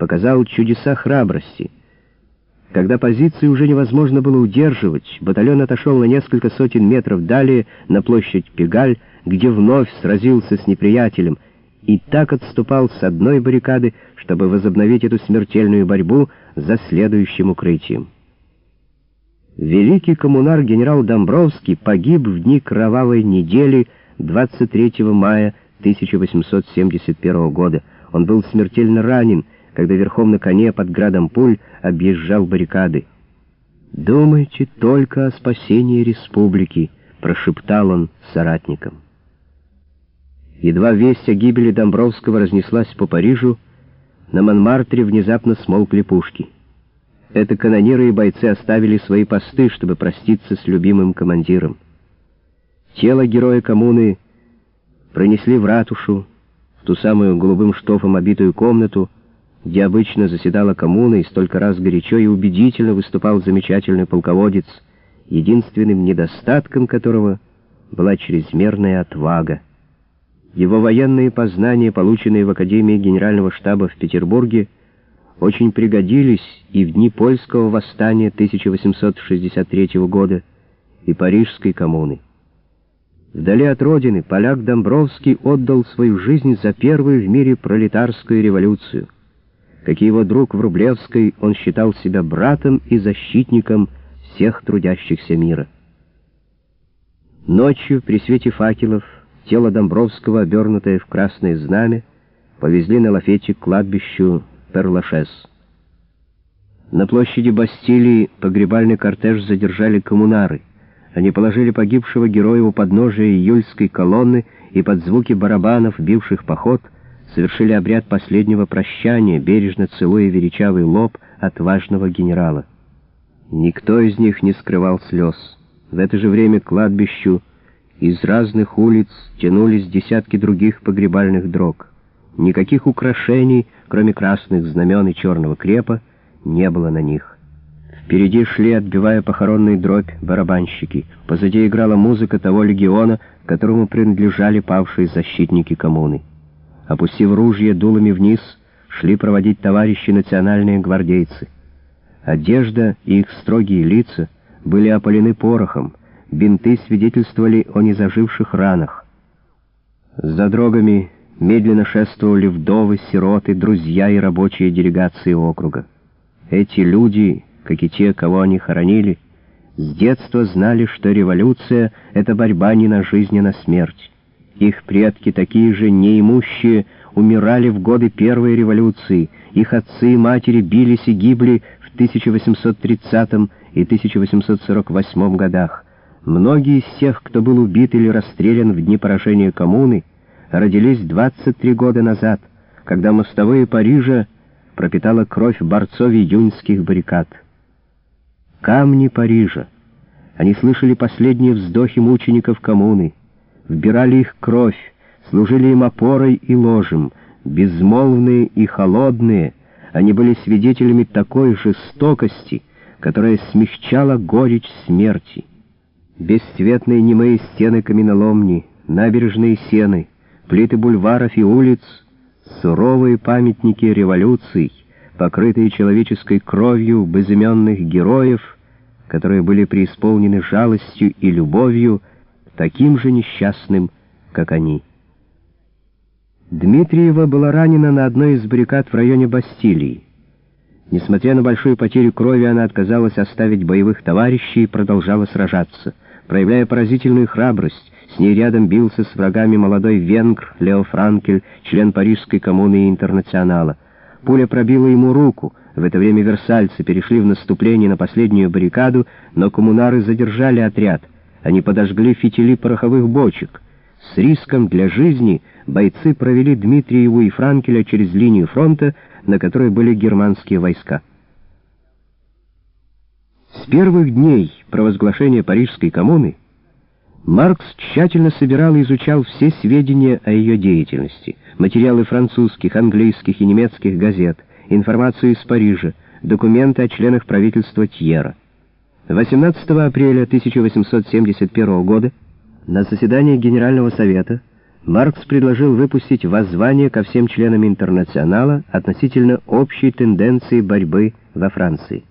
показал чудеса храбрости. Когда позиции уже невозможно было удерживать, батальон отошел на несколько сотен метров далее на площадь Пегаль, где вновь сразился с неприятелем, и так отступал с одной баррикады, чтобы возобновить эту смертельную борьбу за следующим укрытием. Великий коммунар генерал Домбровский погиб в дни кровавой недели 23 мая 1871 года. Он был смертельно ранен, когда верхом на коне под градом пуль объезжал баррикады. «Думайте только о спасении республики», — прошептал он соратникам. Едва весть о гибели Домбровского разнеслась по Парижу, на Монмартре внезапно смолкли пушки. Это канониры и бойцы оставили свои посты, чтобы проститься с любимым командиром. Тело героя коммуны пронесли в ратушу, в ту самую голубым штофом обитую комнату, где обычно заседала коммуна и столько раз горячо и убедительно выступал замечательный полководец, единственным недостатком которого была чрезмерная отвага. Его военные познания, полученные в Академии Генерального штаба в Петербурге, очень пригодились и в дни польского восстания 1863 года и Парижской коммуны. Вдали от родины поляк Домбровский отдал свою жизнь за первую в мире пролетарскую революцию. Как и его друг Врублевский, он считал себя братом и защитником всех трудящихся мира. Ночью при свете факелов тело Домбровского, обернутое в красное знамя, повезли на лафете к кладбищу Перлашес. На площади Бастилии погребальный кортеж задержали коммунары — они положили погибшего героя у подножия июльской колонны и под звуки барабанов, бивших поход, совершили обряд последнего прощания, бережно целуя величавый лоб отважного генерала. Никто из них не скрывал слез. В это же время к кладбищу из разных улиц тянулись десятки других погребальных дрог. Никаких украшений, кроме красных знамен и черного крепа, не было на них. Впереди шли, отбивая похоронный дробь, барабанщики. Позади играла музыка того легиона, которому принадлежали павшие защитники коммуны. Опустив ружья дулами вниз, шли проводить товарищи национальные гвардейцы. Одежда и их строгие лица были опалены порохом, бинты свидетельствовали о незаживших ранах. За дрогами медленно шествовали вдовы, сироты, друзья и рабочие делегации округа. Эти люди как и те, кого они хоронили, с детства знали, что революция — это борьба не на жизнь, а на смерть. Их предки, такие же неимущие, умирали в годы Первой революции, их отцы и матери бились и гибли в 1830 и 1848 годах. Многие из тех, кто был убит или расстрелян в дни поражения коммуны, родились 23 года назад, когда мостовые Парижа пропитала кровь борцов июньских баррикад камни Парижа. Они слышали последние вздохи мучеников коммуны, вбирали их кровь, служили им опорой и ложем, безмолвные и холодные, они были свидетелями такой жестокости, которая смягчала горечь смерти. Бесцветные немые стены каменоломни, набережные сены, плиты бульваров и улиц, суровые памятники революций, покрытые человеческой кровью безыменных героев, которые были преисполнены жалостью и любовью таким же несчастным, как они. Дмитриева была ранена на одной из баррикад в районе Бастилии. Несмотря на большую потерю крови, она отказалась оставить боевых товарищей и продолжала сражаться. Проявляя поразительную храбрость, с ней рядом бился с врагами молодой венгр Лео Франкель, член Парижской коммуны и интернационала. Пуля пробила ему руку. В это время версальцы перешли в наступление на последнюю баррикаду, но коммунары задержали отряд. Они подожгли фитили пороховых бочек. С риском для жизни бойцы провели Дмитриеву и Франкеля через линию фронта, на которой были германские войска. С первых дней провозглашения Парижской коммуны Маркс тщательно собирал и изучал все сведения о ее деятельности, материалы французских, английских и немецких газет, информацию из Парижа, документы о членах правительства Тьера. 18 апреля 1871 года на заседании Генерального совета Маркс предложил выпустить воззвание ко всем членам интернационала относительно общей тенденции борьбы во Франции.